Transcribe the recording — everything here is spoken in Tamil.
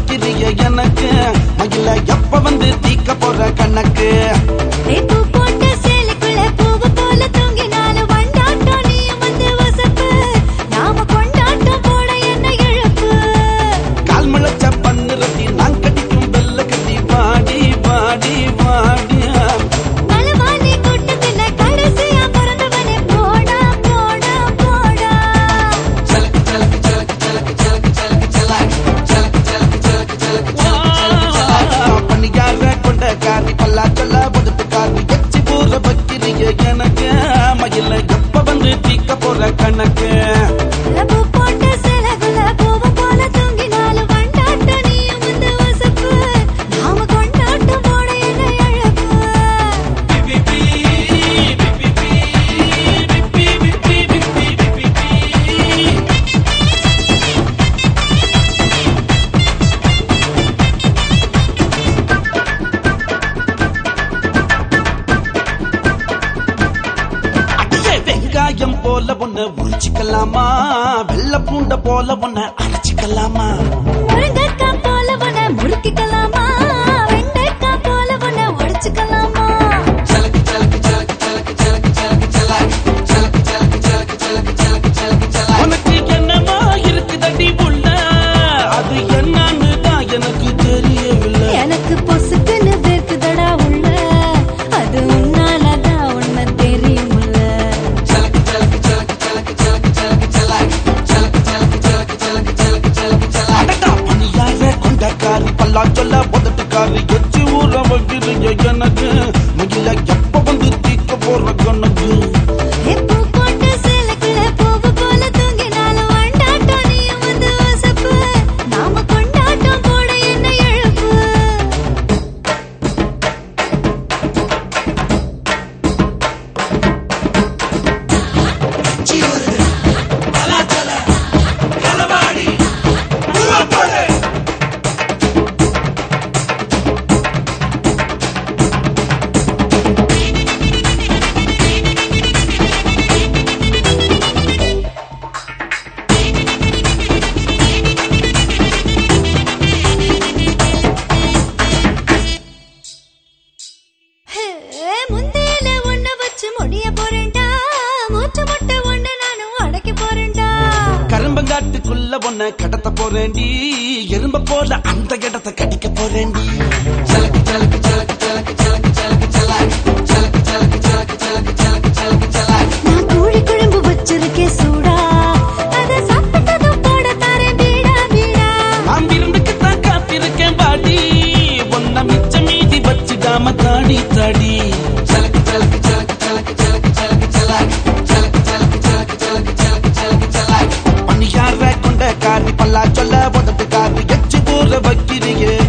வைக்கிறிய எனக்கு. மயில எப்ப வந்து தீக்க போற கணக்கு இதயம் போல ஒன்ன உரிச்சிக்கலாமா வெள்ள பூண்ட போல ஒன்ன அரைச்சிக்கலாமா போல ஒன்ன முறுக்கிக்கலாம்? காட்டுக்குள்ள உன்னை கடத்த போறேன்டி. எறும்ப போல அந்த இடத்தை கடிக்க போறேன்டி. வைக்கிறீங்க.